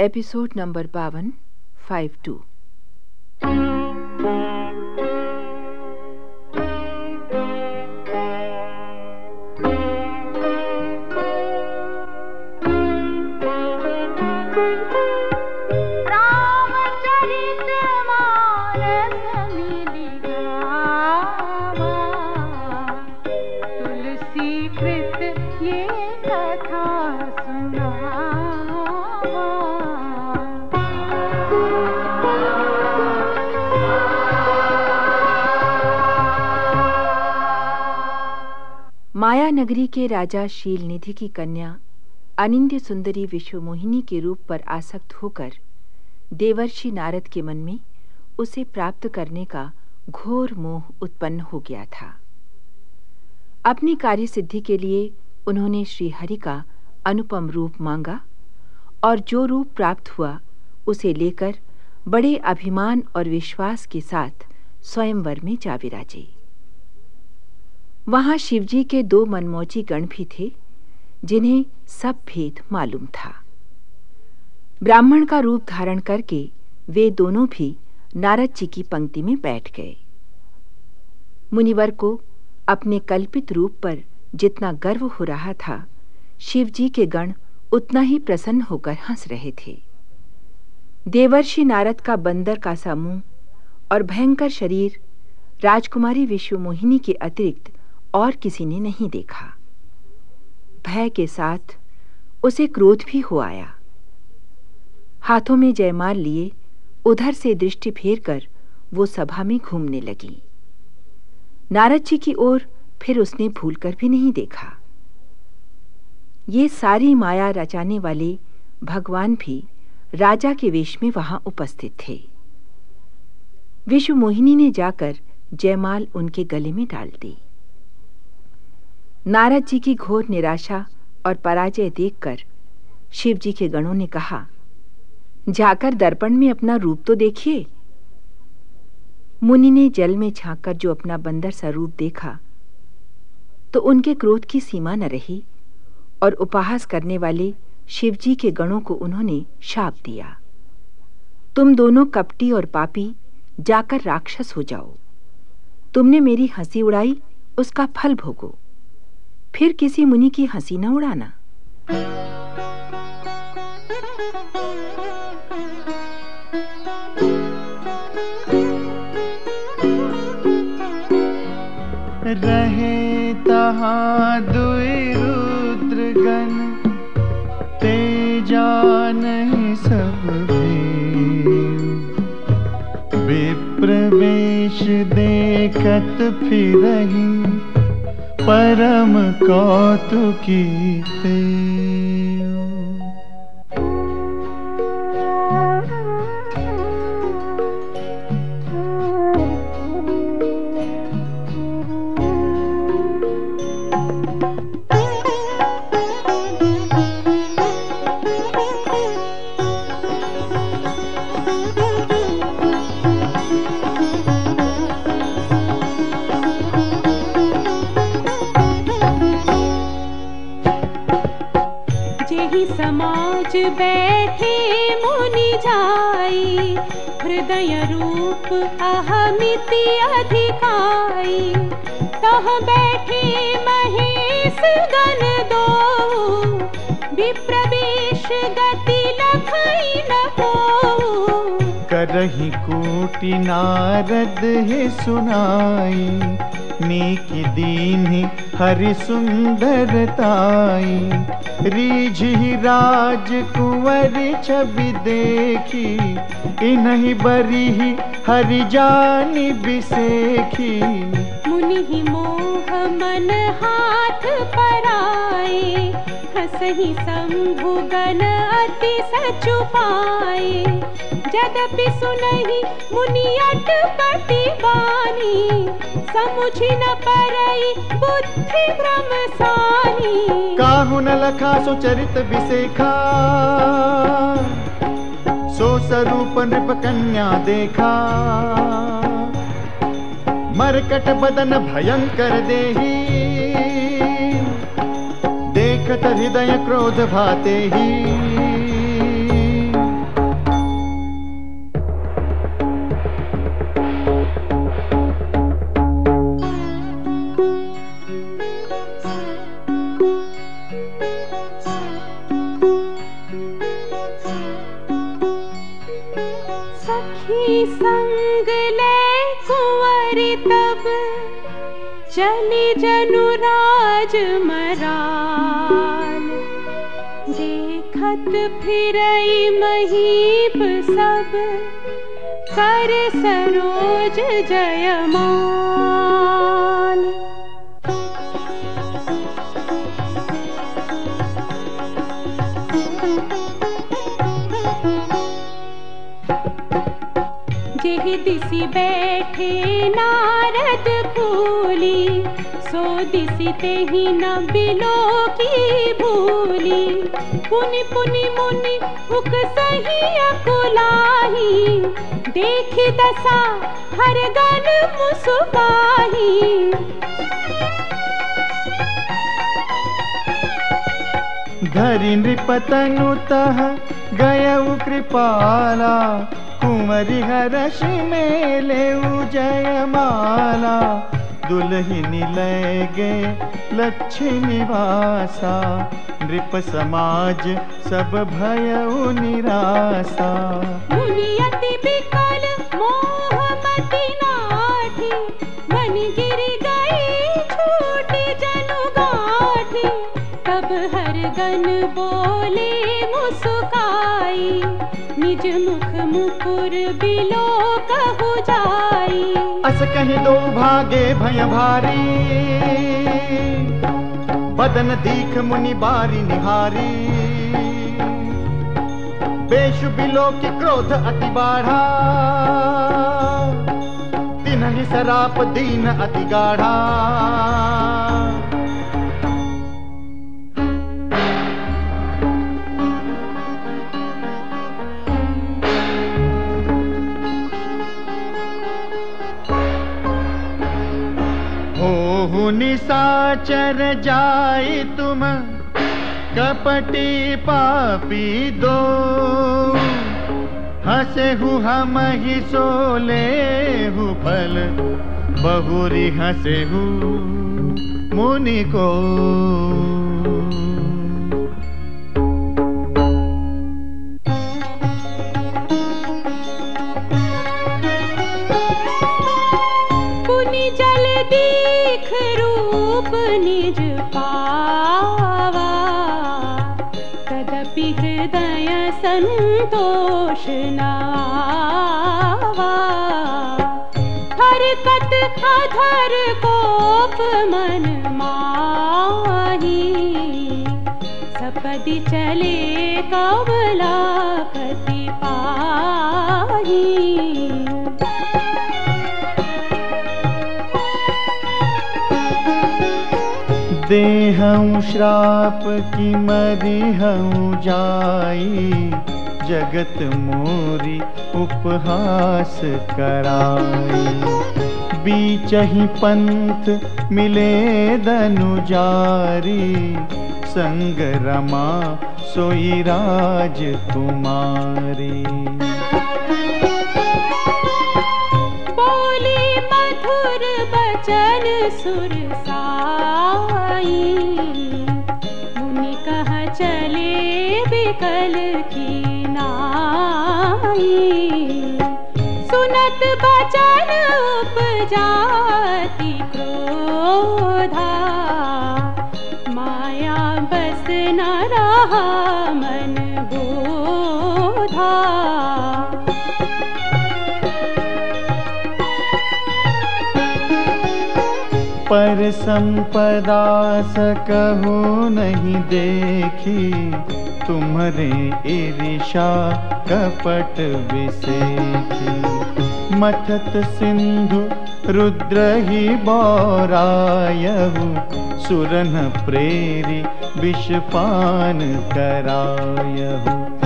Episode number बावन five two माया नगरी के राजा शील निधि की कन्या, अनिंद्य सुंदरी विश्वमोहिनी के रूप पर आसक्त होकर देवर्षि नारद के मन में उसे प्राप्त करने का घोर मोह उत्पन्न हो गया था। अपनी कार्य सिद्धि के लिए उन्होंने श्रीहरि का अनुपम रूप मांगा और जो रूप प्राप्त हुआ उसे लेकर बड़े अभिमान और विश्वास के साथ स्वयंवर में जा विराजे वहाँ शिवजी के दो मनमोची गण भी थे, जिन्हें सब भेद मालूम था। ब्राह्मण का रूप धारण करके वे दोनों भी नारद जी की पंक्ति में बैठ गए। मुनिवर को अपने कल्पित रूप पर जितना गर्व हो रहा था, शिवजी के गण उतना ही प्रसन्न होकर हंस रहे थे। देवर्षि नारद का बंदर का सा मुँह और भयंकर शरीर राजकुमारी विश्वमोहिनी के अतिरिक्त और किसी ने नहीं देखा। भय के साथ उसे क्रोध भी हो आया। हाथों में जयमाल लिए, उधर से दृष्टि फेर कर वो सभा में घूमने लगी। नारद जी की ओर फिर उसने भूलकर भी नहीं देखा। ये सारी माया रचाने वाले भगवान भी राजा के वेश में वहाँ उपस्थित थे। विश्व मोहिनी ने जाकर जयमाल उनके गले में डाल दी। नारद जी की घोर निराशा और पराजय देखकर शिव जी के गणों ने कहा, जाकर दर्पण में अपना रूप तो देखिए। मुनि ने जल में झांककर जो अपना बंदर सा रूप देखा तो उनके क्रोध की सीमा न रही और उपहास करने वाले शिवजी के गणों को उन्होंने शाप दिया। तुम दोनों कपटी और पापी, जाकर राक्षस हो जाओ। तुमने मेरी हँसी उड़ाई, उसका फल भोगो। फिर किसी मुनि की हँसी न उड़ाना। रहे तहा दुई रुद्रगण तेजा नहीं सब विप्रवेश देखत फिर रही परम कौतुकी समाज बैठे मुनि जाई। हृदय रूप अहमिति अधिकाई। तह बैठे महेश गण दो। विप्रवेश गति लखई न हो करही कोटि नारद है सुनाई। नीक दीन हरि सुंदरताई रीझ राज कुंवर छवि देखी। इन्हीं बरी हरि जानी बिसेखी मुनि ही मोह मन हाथ पर आए हसही शंभु गण अति सचुपाए। जदपि सुनहि मुनि अटपति बानी समुझ न परई बुद्धि भ्रम सानी काहु न लखा सो चरित विसेखा। सो स्वरूप नृप कन्या देखा। मरकट बदन भयंकर देही। देखत हृदय क्रोध भाते ही। संग ले कुंवरी तब। चली जनुराज मराल देखत फिरई महीप सब। कर सरोज जयमाल दिसी बैठे नारद भूली सो दिसी ते ही न बिलो। की भूली पुनि पुनि मुनि उक सही अकुलाही, देख दशा हर गन मुसुकाही धरि नृपतनु तह गयउ कृपाला कुंवरी हरष मेले जयमाला दुल्हनी लय गे लक्ष्मी वासा नृप समाज सब भय निरासा। जाई। अस कहीं दो भागे भय भारी बदन दीख मुनि बारी निहारी। बेश बिलो की क्रोध अति बाढ़ा। तिन्ह सराप दीन अति गाढ़ा। हो साचर जाय तुम, कपटी पापी दो। हसे हु हम ही सोले हु फल, बहुरी हसे हु मुनि को। संतोषनावा। हरकत अधर कोप मन माही। सपदि चले कला देह श्राप किमदे जगत मोरी उपहास कराई। बीच ही पंथ मिले दनुजारी संग रमा सोई राज तुम्हारी। बोले मधुर बचन सुर साई। मुनि कह चले बिकल की? नाई सुनत बचन उपजाति क्रोधा। माया बस न रहा मन बोधा। पर संपदा सकहु नहीं देखी। तुम्हारे ईर्षा कपट विसेखी मथत सिंधु रुद्र ही बौरायहु सुरन प्रेरी विषपान करायहु